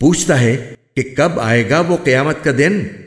पूछता है कि कब आएगा वो कयामत का दिन?